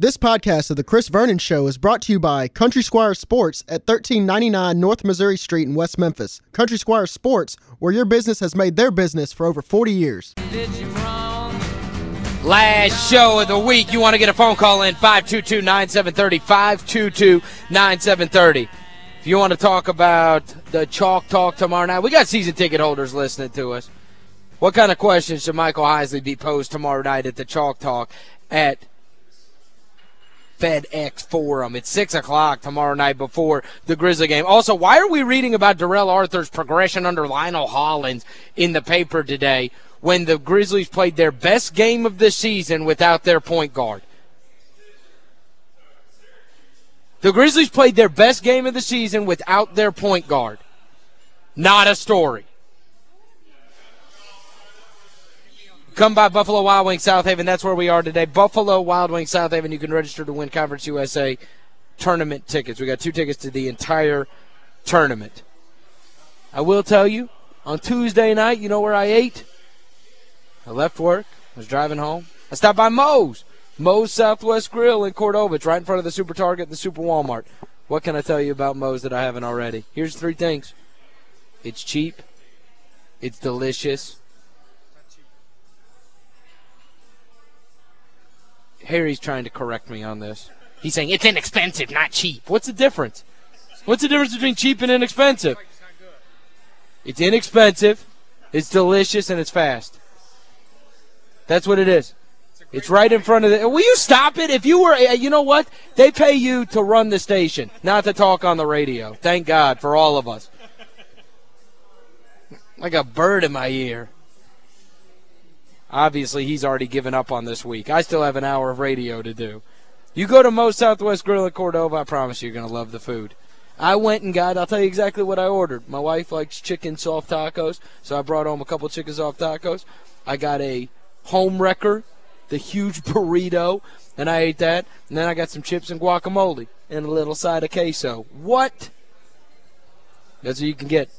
This podcast of The Chris Vernon Show is brought to you by Country Squire Sports at 1399 North Missouri Street in West Memphis. Country Squire Sports, where your business has made their business for over 40 years. Last show of the week. You want to get a phone call in, 522-9730, 522-9730. If you want to talk about the Chalk Talk tomorrow night, we got season ticket holders listening to us. What kind of questions should Michael Heisley be posed tomorrow night at the Chalk Talk at FedEx Forum. It's 6 o'clock tomorrow night before the Grizzly game. Also, why are we reading about Darrell Arthur's progression under Lionel Hollins in the paper today when the Grizzlies played their best game of the season without their point guard? The Grizzlies played their best game of the season without their point guard. Not a story. Come by Buffalo Wild Wings South Haven. That's where we are today. Buffalo Wild Wings South Haven. You can register to win Conference USA tournament tickets. We got two tickets to the entire tournament. I will tell you, on Tuesday night, you know where I ate? I left work. I was driving home. I stopped by Moe's. Moe's Southwest Grill in Cordova. It's right in front of the Super Target and the Super Walmart. What can I tell you about Moe's that I haven't already? Here's three things. It's cheap. It's delicious Harry's trying to correct me on this. He's saying it's inexpensive, not cheap. What's the difference? What's the difference between cheap and inexpensive? It's inexpensive, it's delicious, and it's fast. That's what it is. It's right in front of the... Will you stop it? If you were... Uh, you know what? They pay you to run the station, not to talk on the radio. Thank God for all of us. Like a bird in my ear. Obviously, he's already given up on this week. I still have an hour of radio to do. You go to Moe's Southwest Grill in Cordova, I promise you, you're going to love the food. I went and got, I'll tell you exactly what I ordered. My wife likes chicken soft tacos, so I brought home a couple chicken soft tacos. I got a home wrecker, the huge burrito, and I ate that. And then I got some chips and guacamole and a little side of queso. What? That's what you can get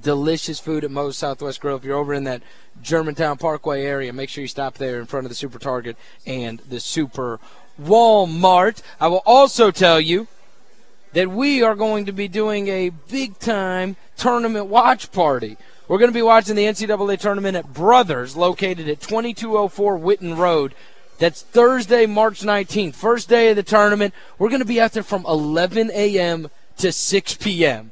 delicious food at Moe's Southwest Grill. If you're over in that Germantown Parkway area, make sure you stop there in front of the Super Target and the Super Walmart. I will also tell you that we are going to be doing a big-time tournament watch party. We're going to be watching the NCAA tournament at Brothers, located at 2204 Whitten Road. That's Thursday, March 19th, first day of the tournament. We're going to be out there from 11 a.m. to 6 p.m.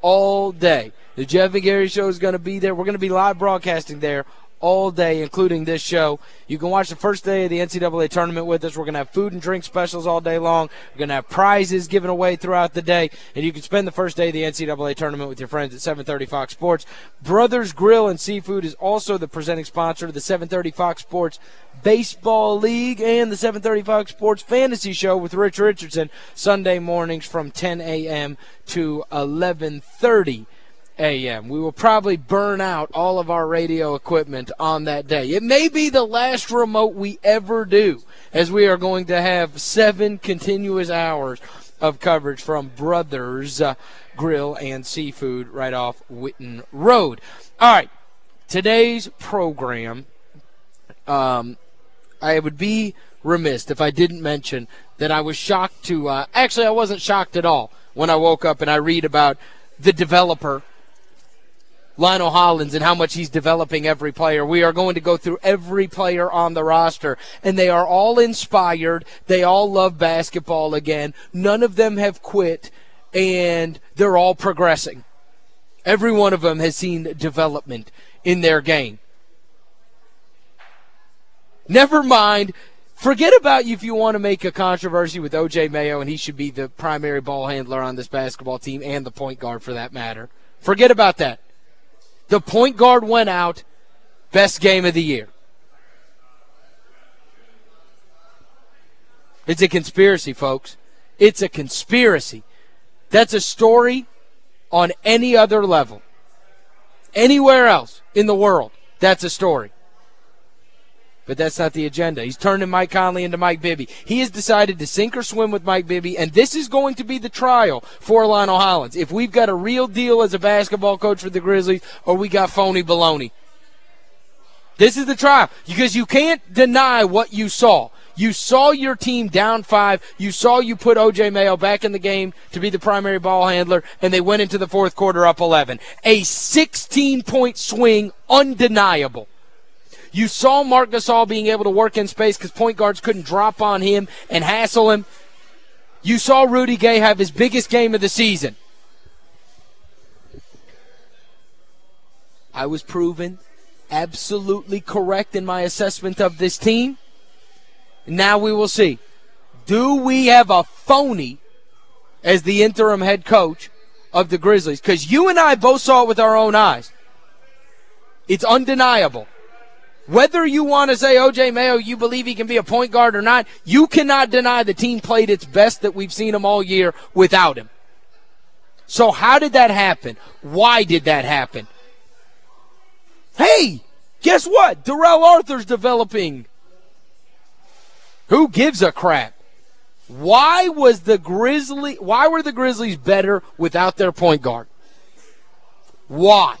all day. The Jeff and Gary Show is going to be there. We're going to be live broadcasting there all day, including this show. You can watch the first day of the NCAA tournament with us. We're going to have food and drink specials all day long. We're going to have prizes given away throughout the day. And you can spend the first day of the NCAA tournament with your friends at 730 Fox Sports. Brothers Grill and Seafood is also the presenting sponsor of the 730 Fox Sports Baseball League and the 730 Fox Sports Fantasy Show with Rich Richardson Sunday mornings from 10 a.m. to 1130 a.m. We will probably burn out all of our radio equipment on that day. It may be the last remote we ever do, as we are going to have seven continuous hours of coverage from Brothers uh, Grill and Seafood right off Whitten Road. All right, today's program, um, I would be remiss if I didn't mention that I was shocked to, uh, actually I wasn't shocked at all when I woke up and I read about the developer Lionel Hollins and how much he's developing every player. We are going to go through every player on the roster, and they are all inspired. They all love basketball again. None of them have quit, and they're all progressing. Every one of them has seen development in their game. Never mind Forget about if you want to make a controversy with O.J. Mayo and he should be the primary ball handler on this basketball team and the point guard for that matter. Forget about that. The point guard went out. Best game of the year. It's a conspiracy, folks. It's a conspiracy. That's a story on any other level. Anywhere else in the world, that's a story. But that's not the agenda. He's turning Mike Conley into Mike Bibby. He has decided to sink or swim with Mike Bibby, and this is going to be the trial for Lionel Hollins. If we've got a real deal as a basketball coach for the Grizzlies, or we got phony baloney. This is the trial. Because you can't deny what you saw. You saw your team down five. You saw you put O.J. Mayo back in the game to be the primary ball handler, and they went into the fourth quarter up 11. A 16-point swing, undeniable. You saw Marc Gasol being able to work in space because point guards couldn't drop on him and hassle him. You saw Rudy Gay have his biggest game of the season. I was proven absolutely correct in my assessment of this team. Now we will see. Do we have a phony as the interim head coach of the Grizzlies? Because you and I both saw it with our own eyes. It's undeniable. Whether you want to say O.J. Mayo, you believe he can be a point guard or not, you cannot deny the team played its best that we've seen him all year without him. So how did that happen? Why did that happen? Hey, guess what? Darrell Arthur's developing who gives a crap? Why was the Grizzly why were the Grizzlies better without their point guard? Why?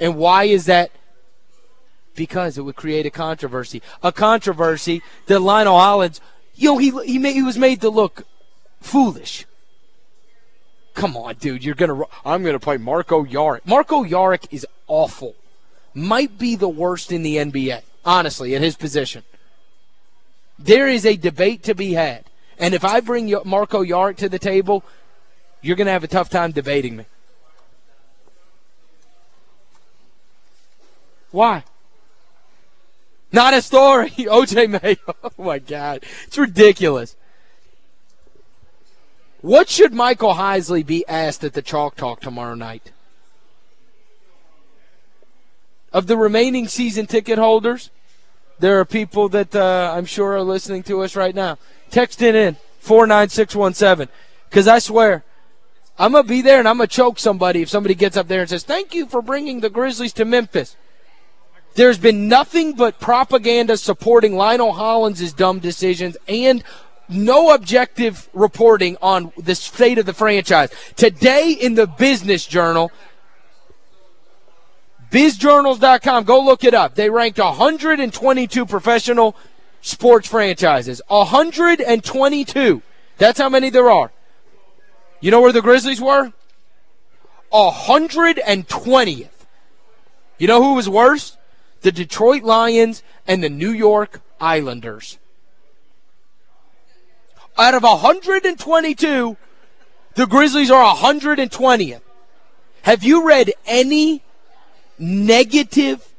And why is that? Because it would create a controversy. A controversy that Lionel Hollins, you know, he he, made, he was made to look foolish. Come on, dude, you're to I'm going to play Marko Jaric. Marko Jaric is awful. Might be the worst in the NBA, honestly, at his position. There is a debate to be had. And if I bring Marko Jaric to the table, you're going to have a tough time debating me. Why? Not a story. O.J. Mayo. Oh, my God. It's ridiculous. What should Michael Heisley be asked at the Chalk Talk tomorrow night? Of the remaining season ticket holders, there are people that uh, I'm sure are listening to us right now. Text in, 49617. Because I swear, I'm going to be there and I'm going to choke somebody if somebody gets up there and says, thank you for bringing the Grizzlies to Memphis. There's been nothing but propaganda supporting Lionel Hollins' dumb decisions and no objective reporting on the state of the franchise. Today in the Business Journal, BizJournals.com, go look it up. They ranked 122 professional sports franchises. 122. That's how many there are. You know where the Grizzlies were? 120th. You know who was worse? The Detroit Lions and the New York Islanders. Out of 122, the Grizzlies are 120th. Have you read any negative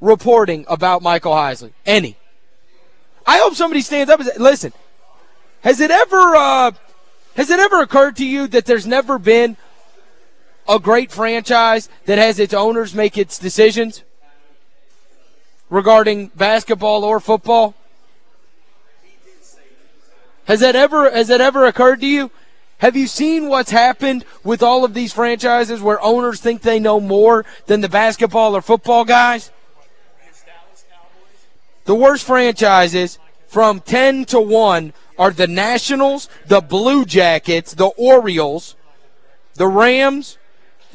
reporting about Michael Heisley. Any. I hope somebody stands up and says, listen, has it ever uh, has it ever occurred to you that there's never been a great franchise that has its owners make its decisions regarding basketball or football? Has that ever has that ever occurred to you? Have you seen what's happened with all of these franchises where owners think they know more than the basketball or football guys? The worst franchises from 10 to 1 are the Nationals, the Blue Jackets, the Orioles, the Rams,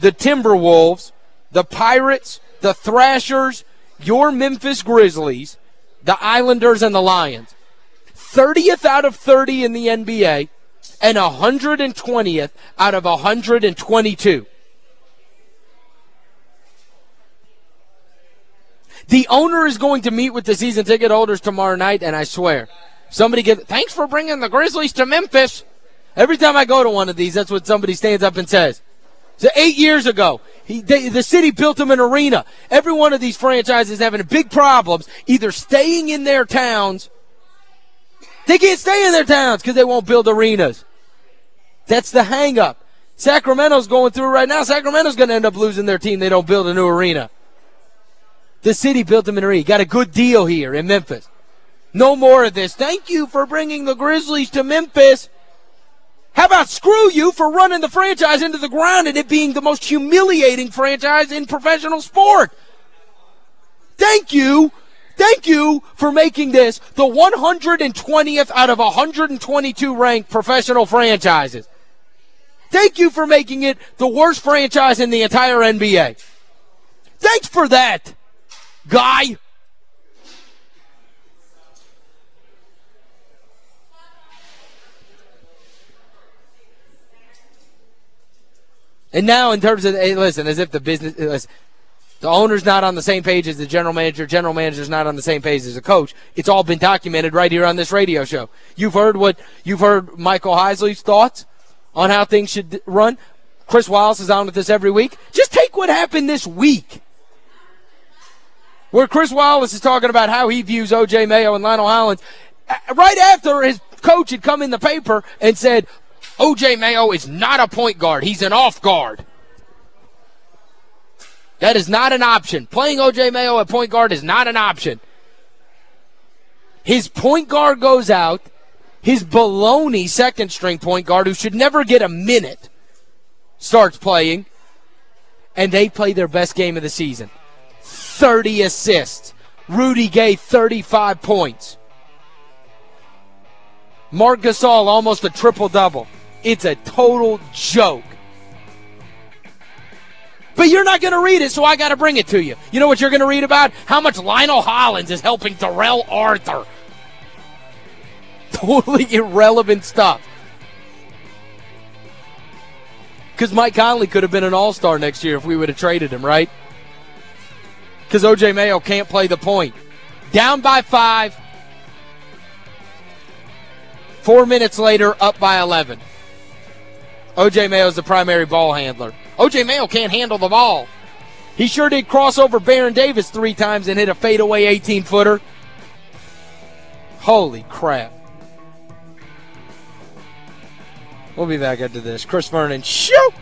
the Timberwolves, the Pirates, the Thrashers, your Memphis Grizzlies, the Islanders, and the Lions. 30th out of 30 in the NBA and 120th out of 122. The owner is going to meet with the season ticket holders tomorrow night, and I swear, somebody get thanks for bringing the Grizzlies to Memphis. Every time I go to one of these, that's what somebody stands up and says. So eight years ago, he, they, the city built him an arena. Every one of these franchises having big problems, either staying in their towns. They can't stay in their towns because they won't build arenas. That's the hang-up. Sacramento's going through right now. Sacramento's going to end up losing their team. They don't build a new arena. The city built them an arena. Got a good deal here in Memphis. No more of this. Thank you for bringing the Grizzlies to Memphis. How about screw you for running the franchise into the ground and it being the most humiliating franchise in professional sport? Thank you. Thank you for making this the 120th out of 122 ranked professional franchises. Thank you for making it the worst franchise in the entire NBA. Thanks for that, guy. And now in terms of, hey, listen, as if the business, uh, listen, the owner's not on the same page as the general manager, general manager's not on the same page as the coach. It's all been documented right here on this radio show. You've heard what, you've heard Michael Heisley's thoughts on how things should run. Chris Wallace is on with us every week. Just take what happened this week. Where Chris Wallace is talking about how he views O.J. Mayo and Lionel Hollins. Uh, right after his coach had come in the paper and said, O.J. Mayo is not a point guard. He's an off guard. That is not an option. Playing O.J. Mayo at point guard is not an option. His point guard goes out. His baloney second string point guard, who should never get a minute, starts playing. And they play their best game of the season. 30 assists. Rudy Gay, 35 points. Marc Gasol, almost a triple-double. It's a total joke. But you're not going to read it, so I got to bring it to you. You know what you're going to read about? How much Lionel Hollins is helping Darrell Arthur. Totally irrelevant stuff. Because Mike Conley could have been an all-star next year if we would have traded him, right? Because O.J. Mayo can't play the point. Down by five. Four minutes later, up by 11. O.J. Mayo is the primary ball handler. O.J. Mayo can't handle the ball. He sure did cross over Baron Davis three times and hit a fadeaway 18-footer. Holy crap. We'll be back after this. Chris Vernon, shoot!